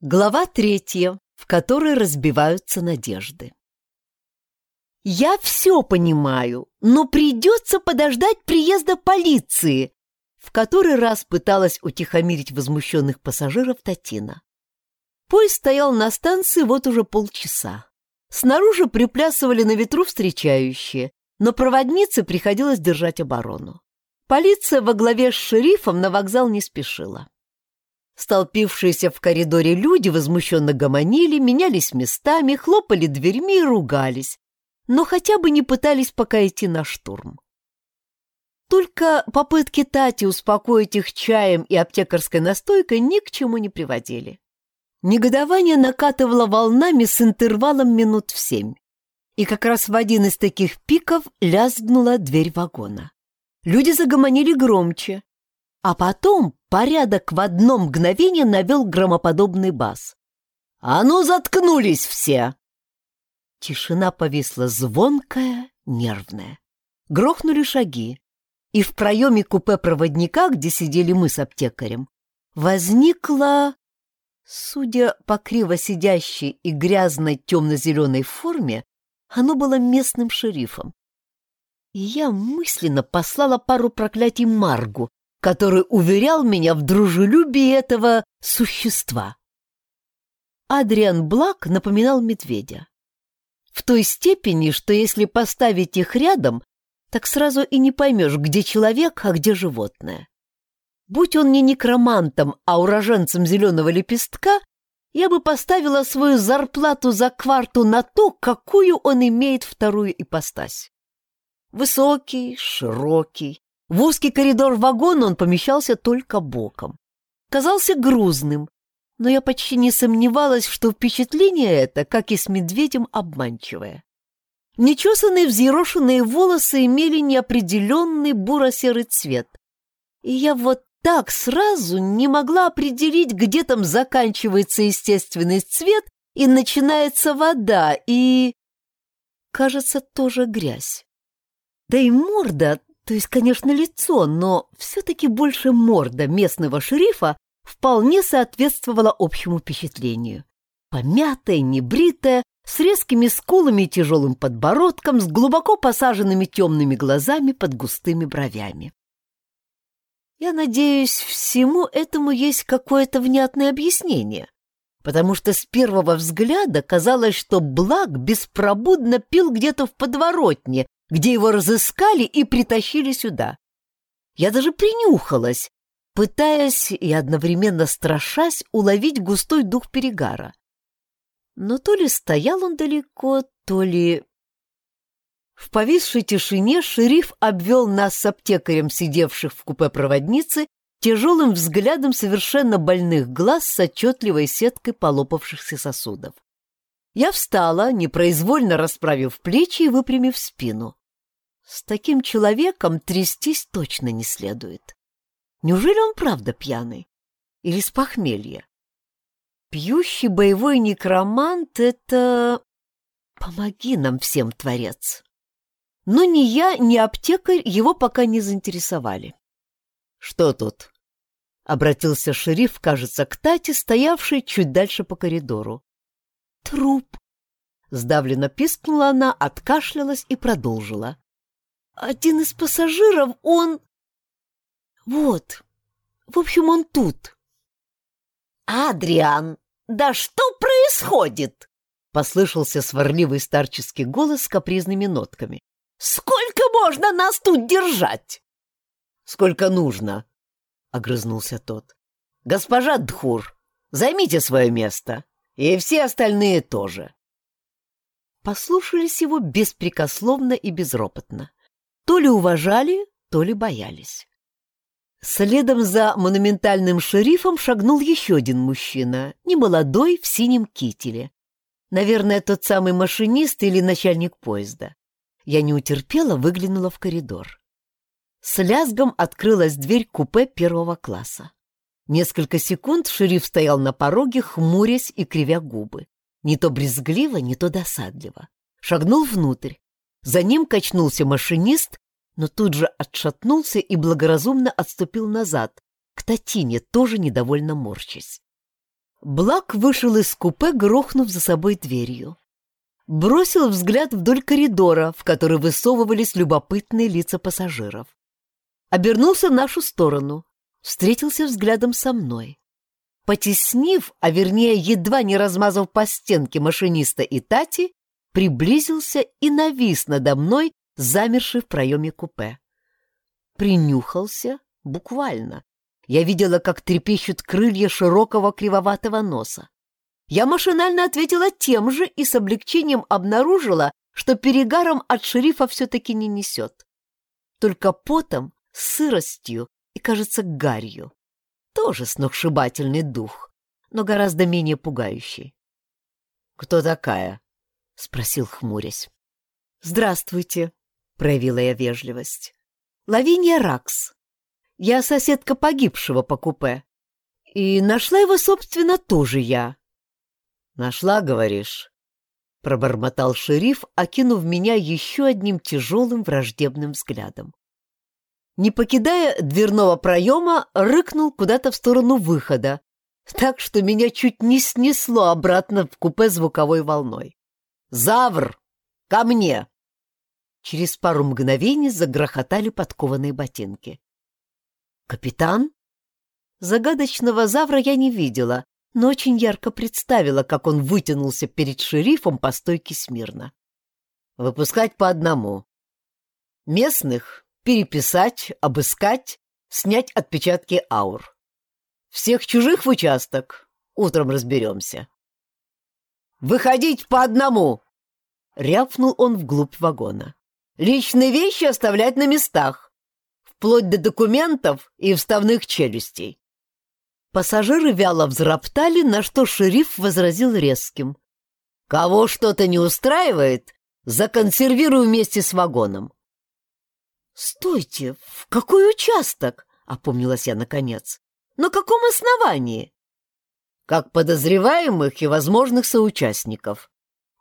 Глава третья, в которой разбиваются надежды. «Я все понимаю, но придется подождать приезда полиции», в который раз пыталась утихомирить возмущенных пассажиров Татина. Поезд стоял на станции вот уже полчаса. Снаружи приплясывали на ветру встречающие, но проводнице приходилось держать оборону. Полиция во главе с шерифом на вокзал не спешила. Столпившиеся в коридоре люди возмущенно гомонили, менялись местами, хлопали дверьми и ругались, но хотя бы не пытались пока идти на штурм. Только попытки Тати успокоить их чаем и аптекарской настойкой ни к чему не приводили. Негодование накатывало волнами с интервалом минут в семь. И как раз в один из таких пиков лязгнула дверь вагона. Люди загомонили громче, а потом порядок в одно мгновение навел громоподобный бас. «А ну, заткнулись все!» Тишина повисла звонкая, нервная. Грохнули шаги, и в проеме купе проводника, где сидели мы с аптекарем, возникла, судя по криво сидящей и грязной темно-зеленой форме, оно было местным шерифом. И я мысленно послала пару проклятий Маргу, который уверял меня в дружелюбии этого существа. Адриан Блак напоминал медведя. В той степени, что если поставить их рядом, так сразу и не поймешь, где человек, а где животное. Будь он не некромантом, а уроженцем зеленого лепестка, я бы поставила свою зарплату за кварту на то, какую он имеет вторую ипостась. Высокий, широкий, в узкий коридор вагона он помещался только боком. Казался грузным, но я почти не сомневалась, что впечатление это, как и с медведем, обманчивое. Нечесанные взъерошенные волосы имели неопределенный буро-серый цвет. И я вот так сразу не могла определить, где там заканчивается естественный цвет и начинается вода, и... Кажется, тоже грязь. Да и морда то есть, конечно, лицо, но все-таки больше морда местного шерифа вполне соответствовала общему впечатлению. Помятая, небритая, с резкими скулами и тяжелым подбородком, с глубоко посаженными темными глазами под густыми бровями. Я надеюсь, всему этому есть какое-то внятное объяснение, потому что с первого взгляда казалось, что Благ беспробудно пил где-то в подворотне, где его разыскали и притащили сюда. Я даже принюхалась, пытаясь и одновременно страшась уловить густой дух перегара. Но то ли стоял он далеко, то ли... В повисшей тишине шериф обвел нас с аптекарем, сидевших в купе проводницы, тяжелым взглядом совершенно больных глаз с отчетливой сеткой полопавшихся сосудов. Я встала, непроизвольно расправив плечи и выпрямив спину. С таким человеком трястись точно не следует. Неужели он правда пьяный? Или с похмелья? Пьющий боевой некромант — это... Помоги нам всем, Творец. Но ни я, ни аптекарь его пока не заинтересовали. «Что тут?» — обратился шериф, кажется, к Тате, стоявшей чуть дальше по коридору. «Труп!» — сдавленно пискнула она, откашлялась и продолжила. Один из пассажиров, он... Вот. В общем, он тут. «Адриан, да что происходит?» Послышался сварливый старческий голос с капризными нотками. «Сколько можно нас тут держать?» «Сколько нужно», — огрызнулся тот. «Госпожа Дхур, займите свое место, и все остальные тоже». Послушались его беспрекословно и безропотно то ли уважали, то ли боялись. Следом за монументальным шерифом шагнул еще один мужчина, немолодой, в синем кителе. Наверное, тот самый машинист или начальник поезда. Я не утерпела, выглянула в коридор. С лязгом открылась дверь купе первого класса. Несколько секунд шериф стоял на пороге, хмурясь и кривя губы. Не то брезгливо, не то досадливо. Шагнул внутрь, за ним качнулся машинист, но тут же отшатнулся и благоразумно отступил назад, к Татине, тоже недовольно морщась. Блак вышел из купе, грохнув за собой дверью. Бросил взгляд вдоль коридора, в который высовывались любопытные лица пассажиров. Обернулся в нашу сторону, встретился взглядом со мной. Потеснив, а вернее едва не размазав по стенке машиниста и Тати, приблизился и навис надо мной, замерший в проеме купе. Принюхался буквально. Я видела, как трепещут крылья широкого кривоватого носа. Я машинально ответила тем же и с облегчением обнаружила, что перегаром от шерифа все-таки не несет. Только потом, сыростью и, кажется, гарью. Тоже сногсшибательный дух, но гораздо менее пугающий. «Кто такая?» — спросил, хмурясь. «Здравствуйте», — проявила я вежливость. «Лавиния Ракс. Я соседка погибшего по купе. И нашла его, собственно, тоже я». «Нашла, говоришь?» — пробормотал шериф, окинув меня еще одним тяжелым враждебным взглядом. Не покидая дверного проема, рыкнул куда-то в сторону выхода, так что меня чуть не снесло обратно в купе звуковой волной. «Завр! Ко мне!» Через пару мгновений загрохотали подкованные ботинки. «Капитан?» Загадочного завра я не видела, но очень ярко представила, как он вытянулся перед шерифом по стойке смирно. «Выпускать по одному. Местных переписать, обыскать, снять отпечатки аур. Всех чужих в участок. Утром разберемся. «Выходить по одному!» — рявкнул он вглубь вагона. «Личные вещи оставлять на местах, вплоть до документов и вставных челюстей». Пассажиры вяло взроптали, на что шериф возразил резким. «Кого что-то не устраивает, законсервируй вместе с вагоном. «Стойте! В какой участок?» — опомнилась я наконец. «На каком основании?» «Как подозреваемых и возможных соучастников».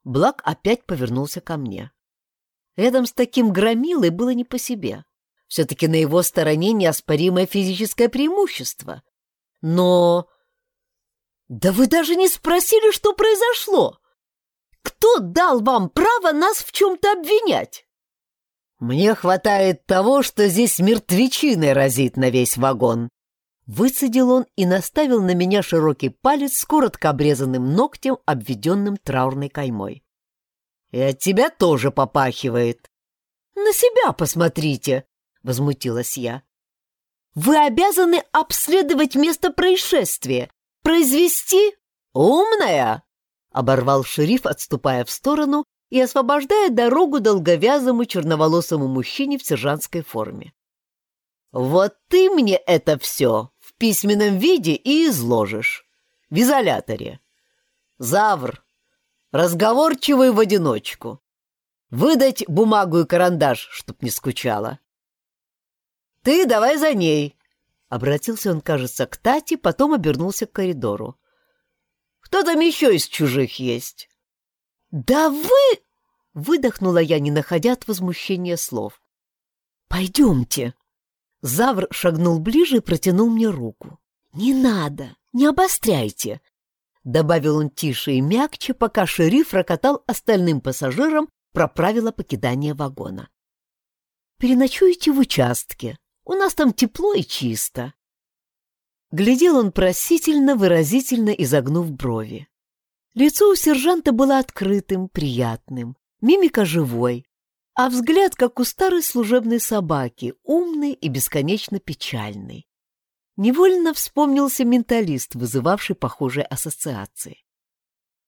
Блак опять повернулся ко мне. Рядом с таким громилой было не по себе. Все-таки на его стороне неоспоримое физическое преимущество. Но... Да вы даже не спросили, что произошло! Кто дал вам право нас в чем-то обвинять? Мне хватает того, что здесь мертвечиной разит на весь вагон. Выцедил он и наставил на меня широкий палец с коротко обрезанным ногтем, обведенным траурной каймой. И от тебя тоже попахивает. На себя посмотрите, возмутилась я. Вы обязаны обследовать место происшествия, произвести... Умная! Оборвал шериф, отступая в сторону и освобождая дорогу долговязому черноволосому мужчине в сержантской форме. «Вот ты мне это все письменном виде и изложишь. В изоляторе. Завр. Разговорчивый в одиночку. Выдать бумагу и карандаш, чтоб не скучала. Ты давай за ней. Обратился он, кажется, к Тате, потом обернулся к коридору. Кто там еще из чужих есть? «Да вы...» — выдохнула я, не находя от возмущения слов. «Пойдемте». Завр шагнул ближе и протянул мне руку. «Не надо, не обостряйте», — добавил он тише и мягче, пока шериф рокотал остальным пассажирам про правила покидания вагона. «Переночуете в участке. У нас там тепло и чисто». Глядел он просительно, выразительно изогнув брови. Лицо у сержанта было открытым, приятным, мимика живой, а взгляд, как у старой служебной собаки, умный и бесконечно печальный. Невольно вспомнился менталист, вызывавший похожие ассоциации.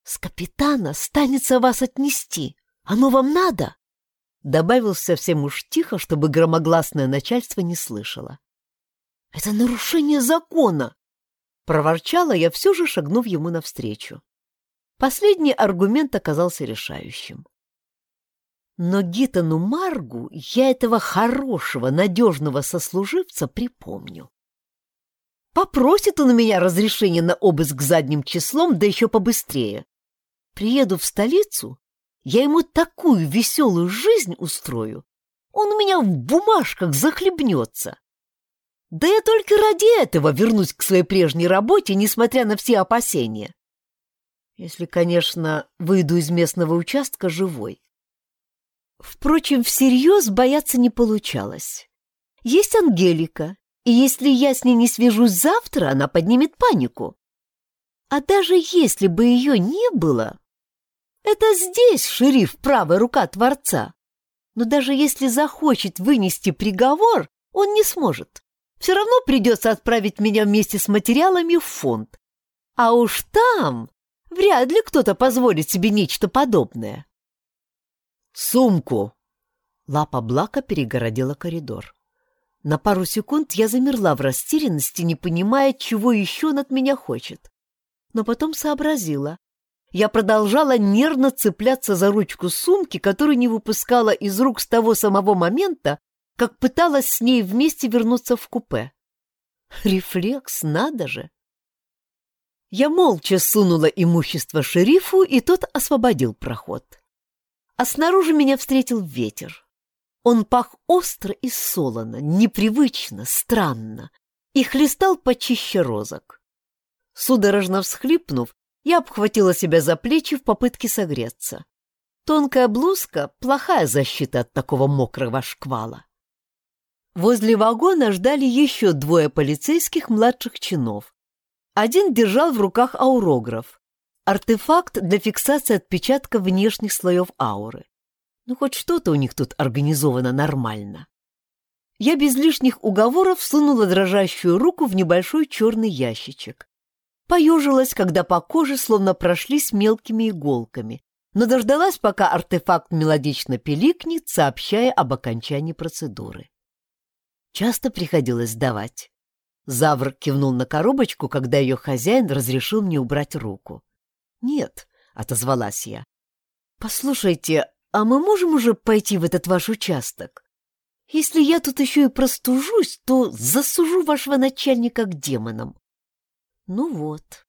«С капитана станется вас отнести. Оно вам надо?» Добавил совсем уж тихо, чтобы громогласное начальство не слышало. «Это нарушение закона!» Проворчала я, все же шагнув ему навстречу. Последний аргумент оказался решающим. Но Гитану Маргу я этого хорошего, надежного сослуживца припомню. Попросит он у меня разрешение на обыск задним числом, да еще побыстрее. Приеду в столицу, я ему такую веселую жизнь устрою, он у меня в бумажках захлебнется. Да я только ради этого вернусь к своей прежней работе, несмотря на все опасения. Если, конечно, выйду из местного участка живой. Впрочем, всерьез бояться не получалось. Есть Ангелика, и если я с ней не свяжусь завтра, она поднимет панику. А даже если бы ее не было, это здесь шериф правая рука Творца. Но даже если захочет вынести приговор, он не сможет. Все равно придется отправить меня вместе с материалами в фонд. А уж там вряд ли кто-то позволит себе нечто подобное. «Сумку!» Лапа Блака перегородила коридор. На пару секунд я замерла в растерянности, не понимая, чего еще от меня хочет. Но потом сообразила. Я продолжала нервно цепляться за ручку сумки, которую не выпускала из рук с того самого момента, как пыталась с ней вместе вернуться в купе. Рефлекс, надо же! Я молча сунула имущество шерифу, и тот освободил проход. А снаружи меня встретил ветер. Он пах остро и солоно, непривычно, странно, и хлестал почище розок. Судорожно всхлипнув, я обхватила себя за плечи в попытке согреться. Тонкая блузка — плохая защита от такого мокрого шквала. Возле вагона ждали еще двое полицейских младших чинов. Один держал в руках аурограф, артефакт для фиксации отпечатка внешних слоев ауры. Ну, хоть что-то у них тут организовано нормально. Я без лишних уговоров сунула дрожащую руку в небольшой черный ящичек. Поежилась, когда по коже словно прошлись мелкими иголками, но дождалась, пока артефакт мелодично пиликнет, сообщая об окончании процедуры. Часто приходилось сдавать. Завр кивнул на коробочку, когда ее хозяин разрешил мне убрать руку. «Нет», — отозвалась я. «Послушайте, а мы можем уже пойти в этот ваш участок? Если я тут еще и простужусь, то засужу вашего начальника к демонам». Ну вот.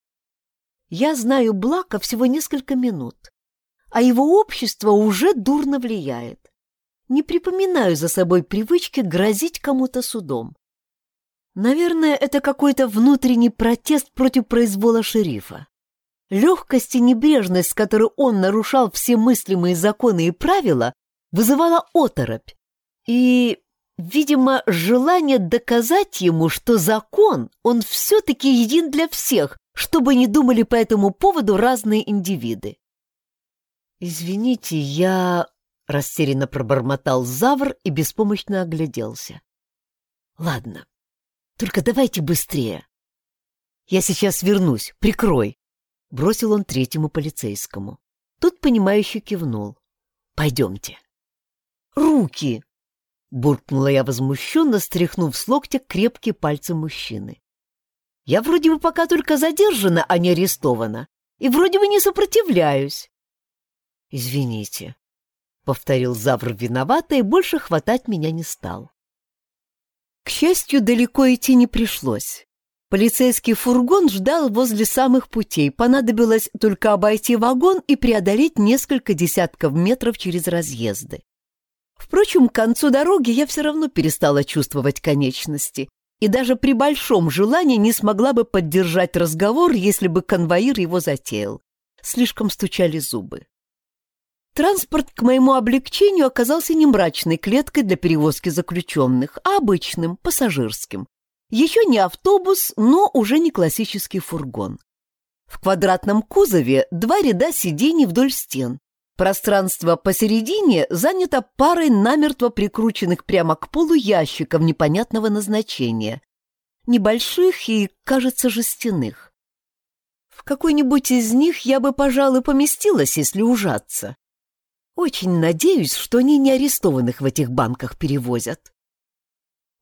Я знаю Блака всего несколько минут, а его общество уже дурно влияет не припоминаю за собой привычки грозить кому-то судом. Наверное, это какой-то внутренний протест против произвола шерифа. Легкость и небрежность, с которой он нарушал все мыслимые законы и правила, вызывала оторопь. И, видимо, желание доказать ему, что закон, он все-таки един для всех, чтобы не думали по этому поводу разные индивиды. «Извините, я Растерянно пробормотал Завр и беспомощно огляделся. «Ладно, только давайте быстрее. Я сейчас вернусь, прикрой!» Бросил он третьему полицейскому. Тот, понимающе кивнул. «Пойдемте». «Руки!» — буркнула я возмущенно, стряхнув с локтя крепкие пальцы мужчины. «Я вроде бы пока только задержана, а не арестована, и вроде бы не сопротивляюсь». «Извините», — повторил Завр виновато и больше хватать меня не стал. К счастью, далеко идти не пришлось. Полицейский фургон ждал возле самых путей, понадобилось только обойти вагон и преодолеть несколько десятков метров через разъезды. Впрочем, к концу дороги я все равно перестала чувствовать конечности и даже при большом желании не смогла бы поддержать разговор, если бы конвоир его затеял. Слишком стучали зубы. Транспорт к моему облегчению оказался не мрачной клеткой для перевозки заключенных, а обычным, пассажирским. Еще не автобус, но уже не классический фургон. В квадратном кузове два ряда сидений вдоль стен. Пространство посередине занято парой намертво прикрученных прямо к полу ящиков непонятного назначения. Небольших и, кажется, жестяных. В какой-нибудь из них я бы, пожалуй, поместилась, если ужаться. Очень надеюсь, что они не арестованных в этих банках перевозят.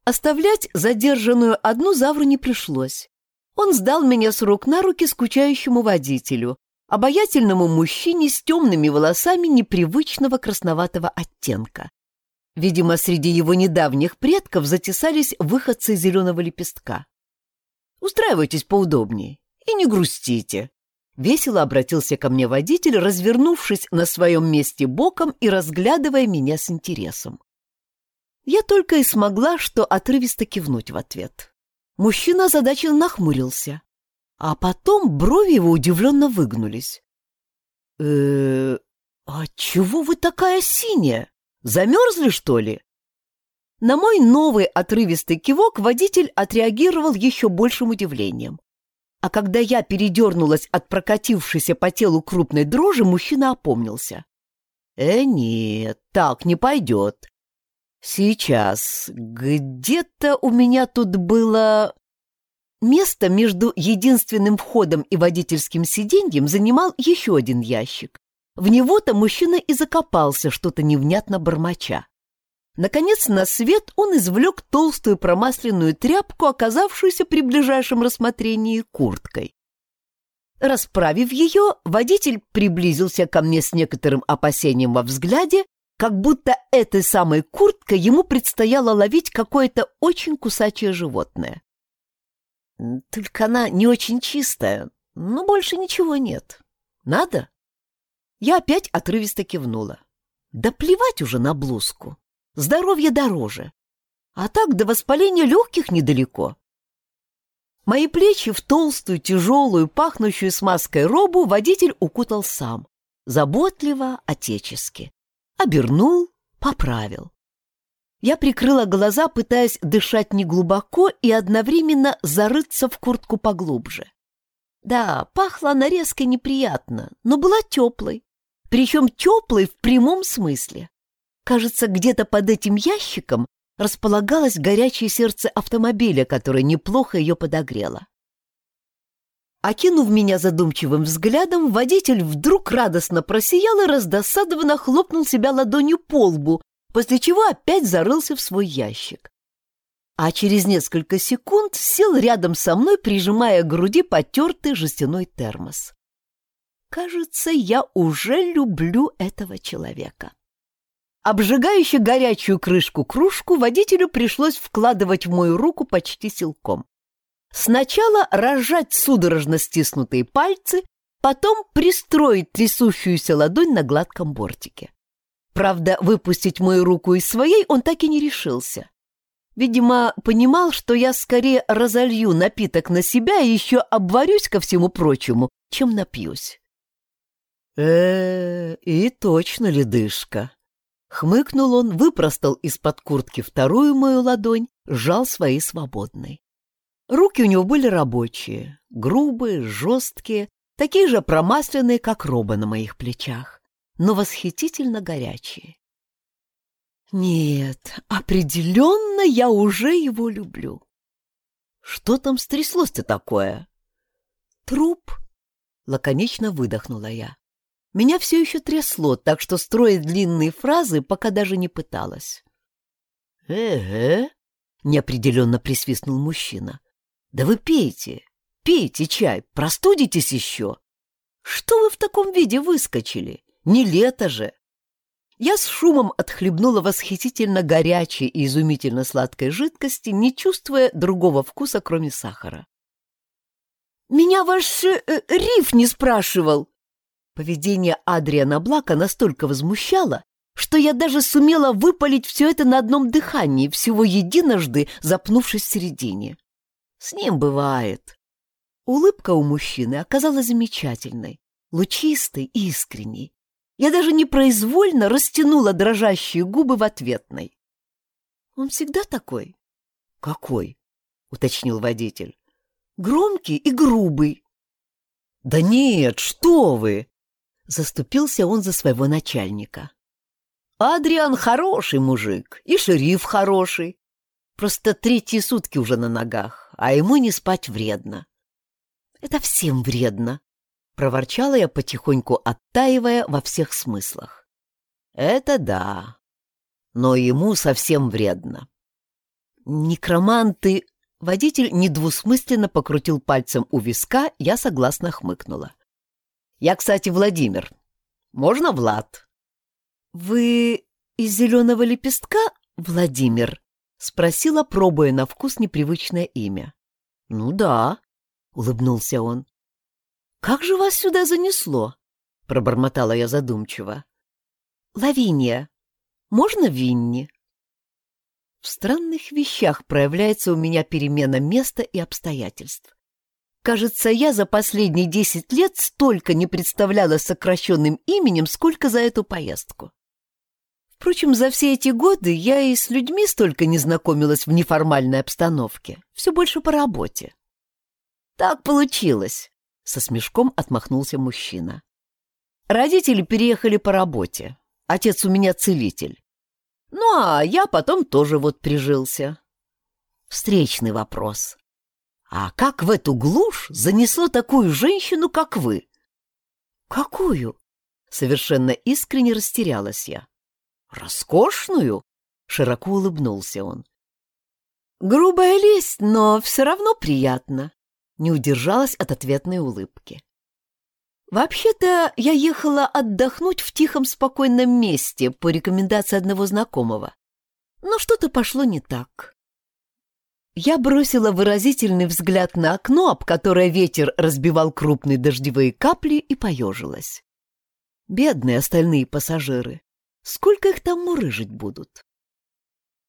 Оставлять задержанную одну Завру не пришлось. Он сдал меня с рук на руки скучающему водителю, обаятельному мужчине с темными волосами непривычного красноватого оттенка. Видимо, среди его недавних предков затесались выходцы зеленого лепестка. «Устраивайтесь поудобнее и не грустите», Весело обратился ко мне водитель, развернувшись на своем месте боком и разглядывая меня с интересом. Я только и смогла, что отрывисто кивнуть в ответ. Мужчина озадаченно нахмурился, а потом брови его удивленно выгнулись. э а чего вы такая синяя? Замерзли, что ли?» На мой новый отрывистый кивок водитель отреагировал еще большим удивлением. А когда я передернулась от прокатившейся по телу крупной дрожи, мужчина опомнился. «Э, нет, так не пойдет. Сейчас. Где-то у меня тут было...» Место между единственным входом и водительским сиденьем занимал еще один ящик. В него-то мужчина и закопался, что-то невнятно бормоча. Наконец, на свет он извлек толстую промасленную тряпку, оказавшуюся при ближайшем рассмотрении курткой. Расправив ее, водитель приблизился ко мне с некоторым опасением во взгляде, как будто этой самой курткой ему предстояло ловить какое-то очень кусачее животное. Только она не очень чистая, но больше ничего нет. Надо? Я опять отрывисто кивнула. Да плевать уже на блузку. Здоровье дороже. А так до воспаления легких недалеко. Мои плечи в толстую, тяжелую, пахнущую смазкой робу водитель укутал сам. Заботливо, отечески. Обернул, поправил. Я прикрыла глаза, пытаясь дышать неглубоко и одновременно зарыться в куртку поглубже. Да, пахла она резко неприятно, но была теплой. Причем теплой в прямом смысле. Кажется, где-то под этим ящиком располагалось горячее сердце автомобиля, которое неплохо ее подогрело. Окинув меня задумчивым взглядом, водитель вдруг радостно просиял и раздосадованно хлопнул себя ладонью по лбу, после чего опять зарылся в свой ящик. А через несколько секунд сел рядом со мной, прижимая к груди потертый жестяной термос. Кажется, я уже люблю этого человека. Обжигающе горячую крышку-кружку водителю пришлось вкладывать в мою руку почти силком. Сначала разжать судорожно стиснутые пальцы, потом пристроить трясущуюся ладонь на гладком бортике. Правда, выпустить мою руку из своей он так и не решился. Видимо, понимал, что я скорее разолью напиток на себя и еще обварюсь ко всему прочему, чем напьюсь э и точно ледышка!» Хмыкнул он, выпростал из-под куртки вторую мою ладонь, сжал свои свободной. Руки у него были рабочие, грубые, жесткие, такие же промасленные, как роба на моих плечах, но восхитительно горячие. Нет, определенно я уже его люблю. Что там стряслось-то такое? Труп, лаконично выдохнула я. Меня все еще трясло, так что строить длинные фразы пока даже не пыталась. «Э-э», — неопределенно присвистнул мужчина. «Да вы пейте, пейте чай, простудитесь еще. Что вы в таком виде выскочили? Не лето же!» Я с шумом отхлебнула восхитительно горячей и изумительно сладкой жидкости, не чувствуя другого вкуса, кроме сахара. «Меня ваш э, риф не спрашивал!» Поведение Адриана Блака настолько возмущало, что я даже сумела выпалить все это на одном дыхании, всего единожды запнувшись в середине. С ним бывает. Улыбка у мужчины оказалась замечательной, лучистой и искренней. Я даже непроизвольно растянула дрожащие губы в ответной. «Он всегда такой?» «Какой?» — уточнил водитель. «Громкий и грубый». «Да нет, что вы!» Заступился он за своего начальника. Адриан хороший мужик, и шериф хороший. Просто третьи сутки уже на ногах, а ему не спать вредно. Это всем вредно, проворчала я потихоньку оттаивая во всех смыслах. Это да, но ему совсем вредно. Некроманты... Водитель недвусмысленно покрутил пальцем у виска, я согласно хмыкнула. Я, кстати, Владимир. Можно Влад?» «Вы из зеленого лепестка, Владимир?» — спросила, пробуя на вкус непривычное имя. «Ну да», — улыбнулся он. «Как же вас сюда занесло?» — пробормотала я задумчиво. «Лавиния. Можно Винни?» В странных вещах проявляется у меня перемена места и обстоятельств. Кажется, я за последние десять лет столько не представляла сокращенным именем, сколько за эту поездку. Впрочем, за все эти годы я и с людьми столько не знакомилась в неформальной обстановке, все больше по работе. Так получилось, — со смешком отмахнулся мужчина. Родители переехали по работе. Отец у меня целитель. Ну, а я потом тоже вот прижился. Встречный вопрос. А как в эту глушь занесло такую женщину, как вы? Какую? Совершенно искренне растерялась я. Роскошную? Широко улыбнулся он. Грубая лесть, но все равно приятно. Не удержалась от ответной улыбки. Вообще-то я ехала отдохнуть в тихом спокойном месте по рекомендации одного знакомого. Но что-то пошло не так. Я бросила выразительный взгляд на окно, об которое ветер разбивал крупные дождевые капли, и поежилась. Бедные остальные пассажиры. Сколько их там мурыжить будут?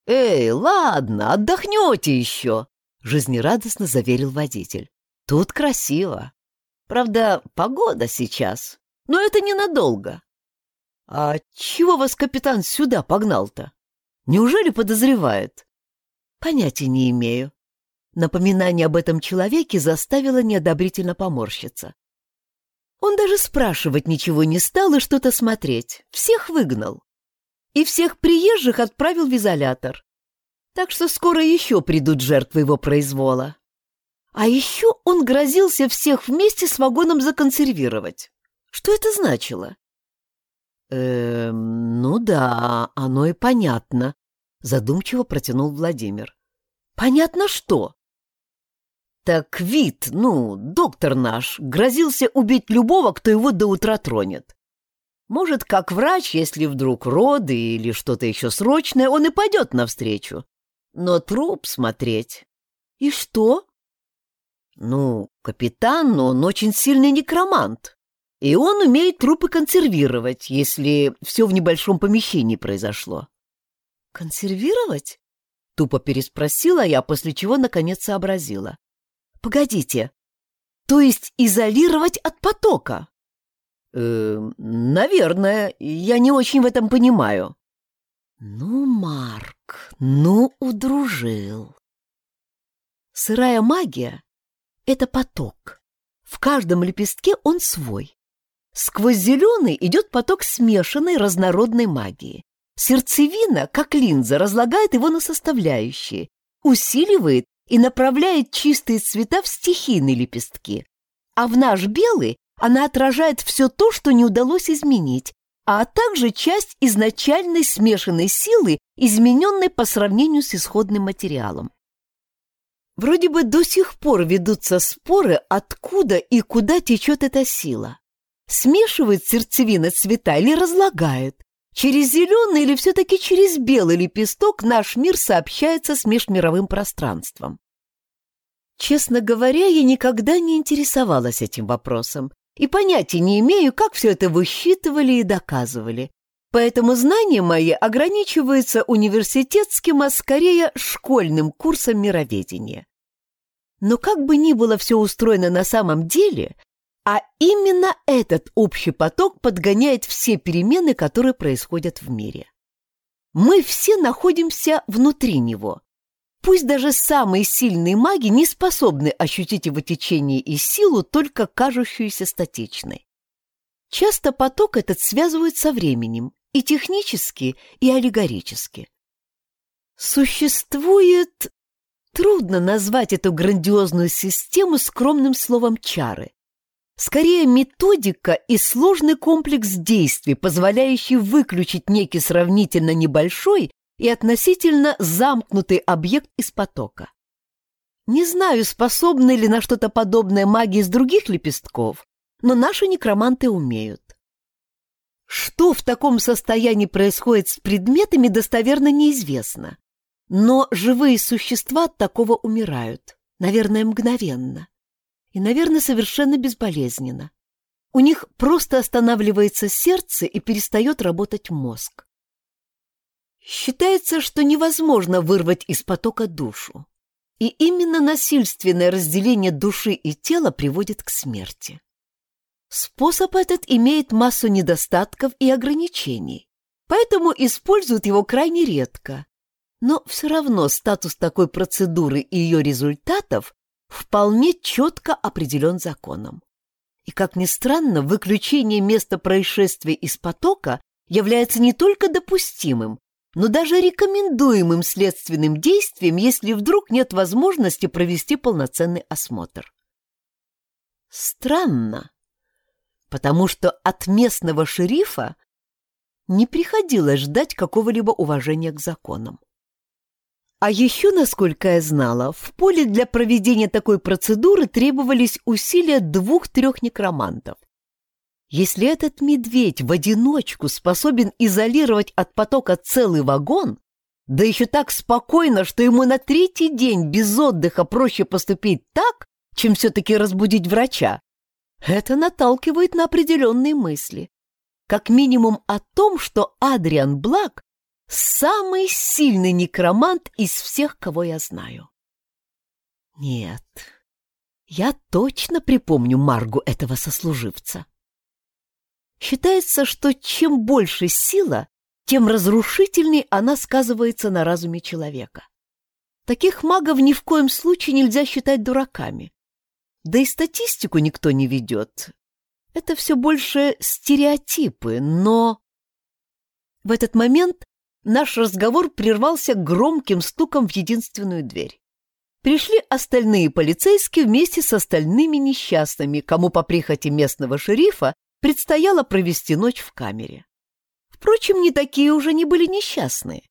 «Эй, ладно, отдохнете еще!» — жизнерадостно заверил водитель. «Тут красиво. Правда, погода сейчас, но это ненадолго. А чего вас капитан сюда погнал-то? Неужели подозревает? Понятия не имею. Напоминание об этом человеке заставило неодобрительно поморщиться. Он даже спрашивать ничего не стал и что-то смотреть. Всех выгнал. И всех приезжих отправил в изолятор. Так что скоро еще придут жертвы его произвола. А еще он грозился всех вместе с вагоном законсервировать. Что это значило? Эм, ну да, оно и понятно, задумчиво протянул Владимир. Понятно что? Так вид, ну, доктор наш, грозился убить любого, кто его до утра тронет. Может, как врач, если вдруг роды или что-то еще срочное, он и пойдет навстречу. Но труп смотреть. И что? Ну, капитан, но он очень сильный некромант. И он умеет трупы консервировать, если все в небольшом помещении произошло. Консервировать? Тупо переспросила я, после чего наконец сообразила. Погодите, то есть изолировать от потока? Э, наверное, я не очень в этом понимаю. Ну, Марк, ну удружил. Сырая магия это поток. В каждом лепестке он свой. Сквозь зеленый идет поток смешанной разнородной магии. Сердцевина, как линза, разлагает его на составляющие, усиливает и направляет чистые цвета в стихийные лепестки. А в наш белый она отражает все то, что не удалось изменить, а также часть изначальной смешанной силы, измененной по сравнению с исходным материалом. Вроде бы до сих пор ведутся споры, откуда и куда течет эта сила. Смешивает сердцевина цвета или разлагает? Через зеленый или все-таки через белый лепесток наш мир сообщается с межмировым пространством? Честно говоря, я никогда не интересовалась этим вопросом и понятия не имею, как все это высчитывали и доказывали. Поэтому знания мои ограничиваются университетским, а скорее школьным курсом мироведения. Но как бы ни было все устроено на самом деле, а именно этот общий поток подгоняет все перемены, которые происходят в мире. Мы все находимся внутри него. Пусть даже самые сильные маги не способны ощутить его течение и силу, только кажущуюся статичной. Часто поток этот связывают со временем, и технически, и аллегорически. Существует Трудно назвать эту грандиозную систему скромным словом «чары». Скорее, методика и сложный комплекс действий, позволяющий выключить некий сравнительно небольшой и относительно замкнутый объект из потока. Не знаю, способны ли на что-то подобное маги из других лепестков, но наши некроманты умеют. Что в таком состоянии происходит с предметами, достоверно неизвестно. Но живые существа от такого умирают, наверное, мгновенно. И, наверное, совершенно безболезненно. У них просто останавливается сердце и перестает работать мозг. Считается, что невозможно вырвать из потока душу. И именно насильственное разделение души и тела приводит к смерти. Способ этот имеет массу недостатков и ограничений, поэтому используют его крайне редко. Но все равно статус такой процедуры и ее результатов вполне четко определен законом. И, как ни странно, выключение места происшествия из потока является не только допустимым, но даже рекомендуемым следственным действием, если вдруг нет возможности провести полноценный осмотр. Странно, потому что от местного шерифа не приходилось ждать какого-либо уважения к законам. А еще, насколько я знала, в поле для проведения такой процедуры требовались усилия двух-трех некромантов. Если этот медведь в одиночку способен изолировать от потока целый вагон, да еще так спокойно, что ему на третий день без отдыха проще поступить так, чем все-таки разбудить врача, это наталкивает на определенные мысли. Как минимум о том, что Адриан Блак – самый сильный некромант из всех, кого я знаю. Нет, я точно припомню Маргу этого сослуживца. Считается, что чем больше сила, тем разрушительней она сказывается на разуме человека. Таких магов ни в коем случае нельзя считать дураками. Да и статистику никто не ведет. Это все больше стереотипы, но... В этот момент наш разговор прервался громким стуком в единственную дверь. Пришли остальные полицейские вместе с остальными несчастными, кому по прихоти местного шерифа предстояло провести ночь в камере. Впрочем, не такие уже не были несчастные.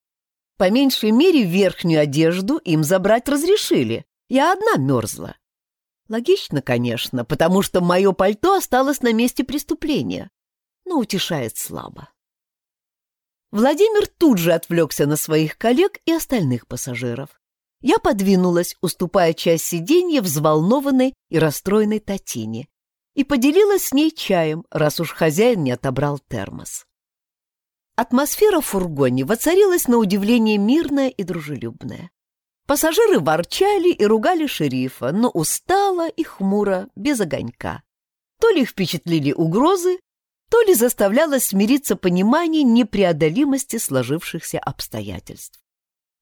По меньшей мере, верхнюю одежду им забрать разрешили. Я одна мерзла. Логично, конечно, потому что мое пальто осталось на месте преступления, но утешает слабо. Владимир тут же отвлекся на своих коллег и остальных пассажиров. Я подвинулась, уступая часть сиденья взволнованной и расстроенной Татине, и поделилась с ней чаем, раз уж хозяин не отобрал термос. Атмосфера в фургоне воцарилась на удивление мирная и дружелюбная. Пассажиры ворчали и ругали шерифа, но устало и хмуро, без огонька. То ли их впечатлили угрозы, то ли заставляло смириться понимание непреодолимости сложившихся обстоятельств.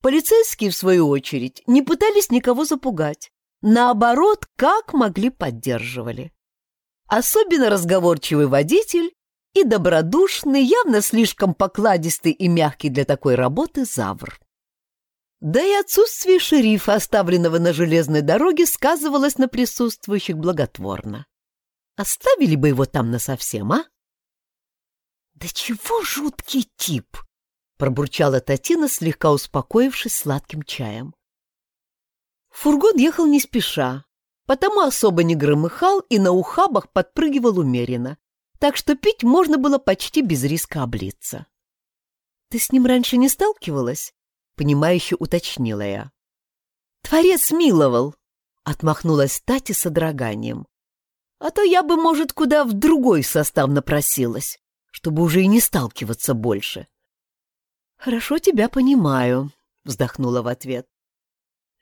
Полицейские, в свою очередь, не пытались никого запугать. Наоборот, как могли поддерживали особенно разговорчивый водитель и добродушный, явно слишком покладистый и мягкий для такой работы завр. Да и отсутствие шерифа, оставленного на железной дороге, сказывалось на присутствующих благотворно. Оставили бы его там насовсем, а? «Да чего жуткий тип!» — пробурчала Татина, слегка успокоившись сладким чаем. Фургон ехал не спеша, потому особо не громыхал и на ухабах подпрыгивал умеренно, так что пить можно было почти без риска облиться. «Ты с ним раньше не сталкивалась?» — понимающе уточнила я. «Творец миловал!» — отмахнулась Тати с одраганием. «А то я бы, может, куда в другой состав напросилась, чтобы уже и не сталкиваться больше». «Хорошо тебя понимаю», — вздохнула в ответ.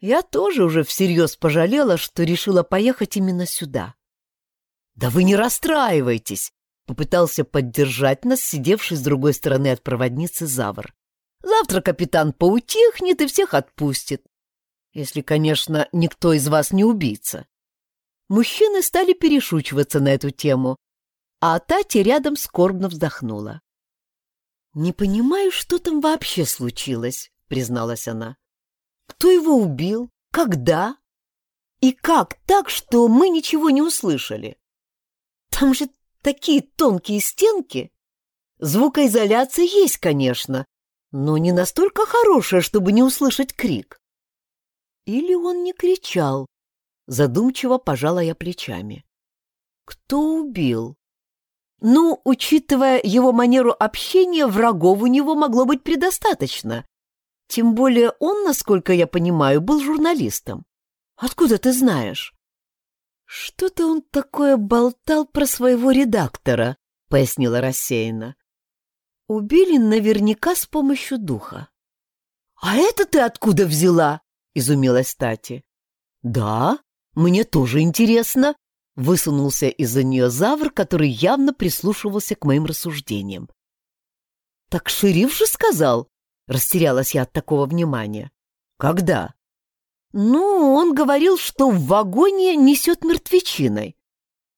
Я тоже уже всерьез пожалела, что решила поехать именно сюда. «Да вы не расстраивайтесь!» — попытался поддержать нас, сидевший с другой стороны от проводницы Завр. «Завтра капитан поутихнет и всех отпустит. Если, конечно, никто из вас не убийца». Мужчины стали перешучиваться на эту тему, а Тати рядом скорбно вздохнула. «Не понимаю, что там вообще случилось», — призналась она. Кто его убил? Когда? И как так, что мы ничего не услышали? Там же такие тонкие стенки. Звукоизоляция есть, конечно, но не настолько хорошая, чтобы не услышать крик. Или он не кричал? Задумчиво пожала я плечами. Кто убил? Ну, учитывая его манеру общения, врагов у него могло быть предостаточно. Тем более он, насколько я понимаю, был журналистом. Откуда ты знаешь? Что-то он такое болтал про своего редактора, пояснила рассеянно. Убили наверняка с помощью духа. «А это ты откуда взяла?» — изумилась Тати. «Да, мне тоже интересно», — высунулся из-за нее завр, который явно прислушивался к моим рассуждениям. «Так шериф же сказал», — растерялась я от такого внимания. «Когда?» «Ну, он говорил, что в вагоне несет мертвечиной».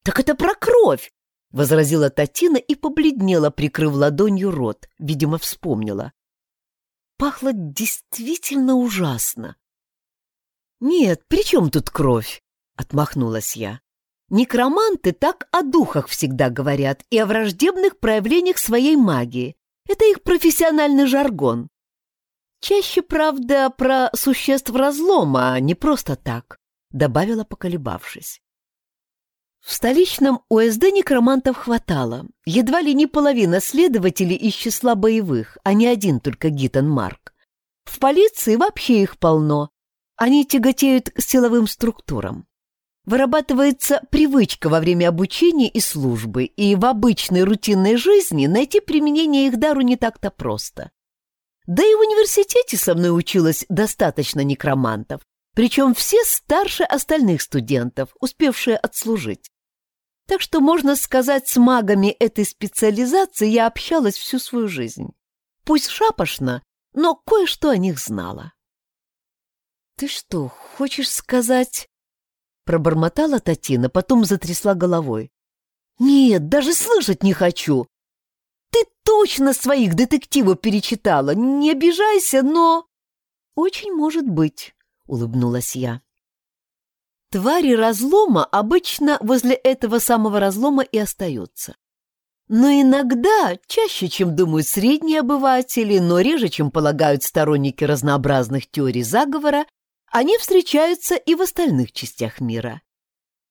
«Так это про кровь!» — возразила Татина и побледнела, прикрыв ладонью рот. Видимо, вспомнила. Пахло действительно ужасно. «Нет, при чем тут кровь?» — отмахнулась я. «Некроманты так о духах всегда говорят и о враждебных проявлениях своей магии. Это их профессиональный жаргон. Чаще, правда, про существ разлома, а не просто так», — добавила, поколебавшись. В столичном УСД некромантов хватало. Едва ли не половина следователей из числа боевых, а не один только Гитон Марк. В полиции вообще их полно. Они тяготеют к силовым структурам. Вырабатывается привычка во время обучения и службы, и в обычной рутинной жизни найти применение их дару не так-то просто. Да и в университете со мной училось достаточно некромантов, причем все старше остальных студентов, успевшие отслужить. Так что, можно сказать, с магами этой специализации я общалась всю свою жизнь. Пусть шапошно, но кое-что о них знала. «Ты что, хочешь сказать...» Пробормотала Татина, потом затрясла головой. «Нет, даже слышать не хочу. Ты точно своих детективов перечитала, не обижайся, но...» «Очень может быть», улыбнулась я. Твари разлома обычно возле этого самого разлома и остаются. Но иногда, чаще, чем думают средние обыватели, но реже, чем полагают сторонники разнообразных теорий заговора, они встречаются и в остальных частях мира.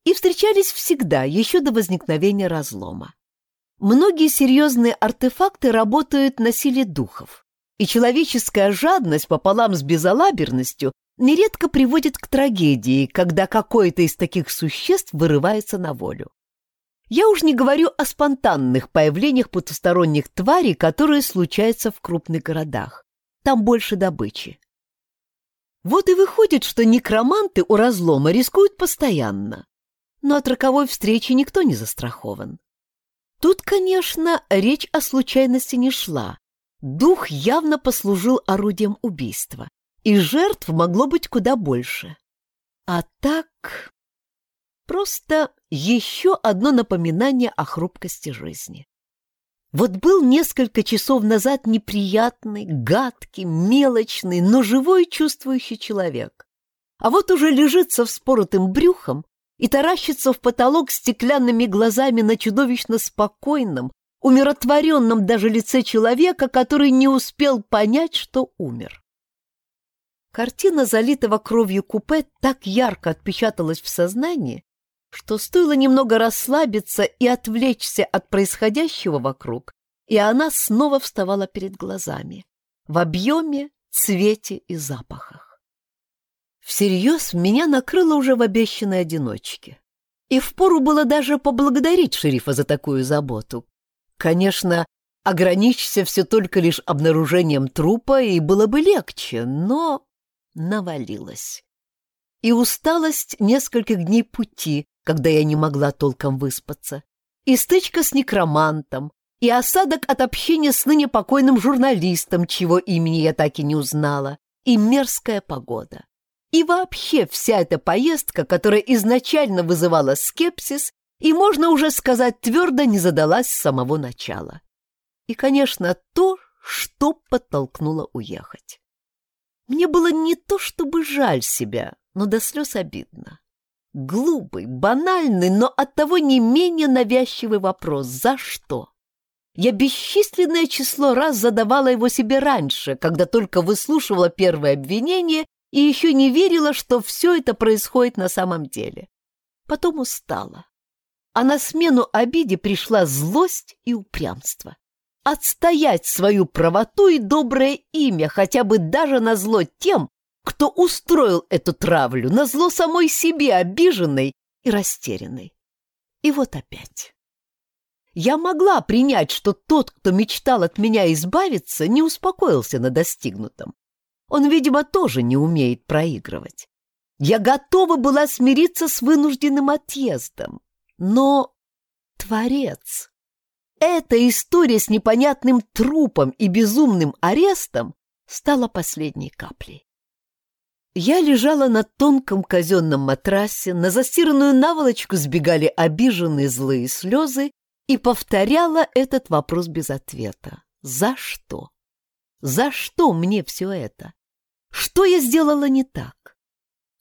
И встречались всегда, еще до возникновения разлома. Многие серьезные артефакты работают на силе духов, и человеческая жадность пополам с безалаберностью нередко приводит к трагедии, когда какое-то из таких существ вырывается на волю. Я уж не говорю о спонтанных появлениях потусторонних тварей, которые случаются в крупных городах. Там больше добычи. Вот и выходит, что некроманты у разлома рискуют постоянно. Но от роковой встречи никто не застрахован. Тут, конечно, речь о случайности не шла. Дух явно послужил орудием убийства и жертв могло быть куда больше. А так... Просто еще одно напоминание о хрупкости жизни. Вот был несколько часов назад неприятный, гадкий, мелочный, но живой чувствующий человек. А вот уже лежит со вспоротым брюхом и таращится в потолок стеклянными глазами на чудовищно спокойном, умиротворенном даже лице человека, который не успел понять, что умер. Картина залитого кровью купе так ярко отпечаталась в сознании, что стоило немного расслабиться и отвлечься от происходящего вокруг, и она снова вставала перед глазами, в объеме, цвете и запахах. Всерьез меня накрыло уже в обещанной одиночке. И впору было даже поблагодарить шерифа за такую заботу. Конечно, ограничься все только лишь обнаружением трупа, и было бы легче, но навалилась. И усталость нескольких дней пути, когда я не могла толком выспаться, и стычка с некромантом, и осадок от общения с ныне покойным журналистом, чьего имени я так и не узнала, и мерзкая погода. И вообще вся эта поездка, которая изначально вызывала скепсис, и, можно уже сказать, твердо не задалась с самого начала. И, конечно, то, что подтолкнуло уехать. Мне было не то чтобы жаль себя, но до слез обидно. Глупый, банальный, но оттого не менее навязчивый вопрос «За что?». Я бесчисленное число раз задавала его себе раньше, когда только выслушивала первое обвинение и еще не верила, что все это происходит на самом деле. Потом устала. А на смену обиде пришла злость и упрямство отстоять свою правоту и доброе имя, хотя бы даже на зло тем, кто устроил эту травлю, на зло самой себе, обиженной и растерянной. И вот опять. Я могла принять, что тот, кто мечтал от меня избавиться, не успокоился на достигнутом. Он, видимо, тоже не умеет проигрывать. Я готова была смириться с вынужденным отъездом. Но Творец. Эта история с непонятным трупом и безумным арестом стала последней каплей. Я лежала на тонком казенном матрасе, на застиранную наволочку сбегали обиженные злые слезы и повторяла этот вопрос без ответа. За что? За что мне все это? Что я сделала не так?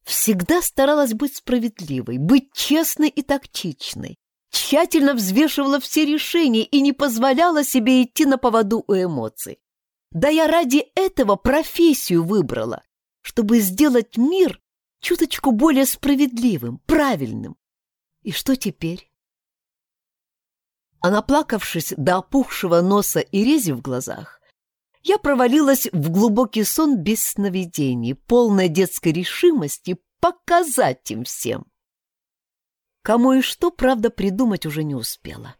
Всегда старалась быть справедливой, быть честной и тактичной, тщательно взвешивала все решения и не позволяла себе идти на поводу у эмоций. Да я ради этого профессию выбрала, чтобы сделать мир чуточку более справедливым, правильным. И что теперь? А наплакавшись до опухшего носа и рези в глазах, я провалилась в глубокий сон без сновидений, полной детской решимости показать им всем. Кому и что, правда, придумать уже не успела.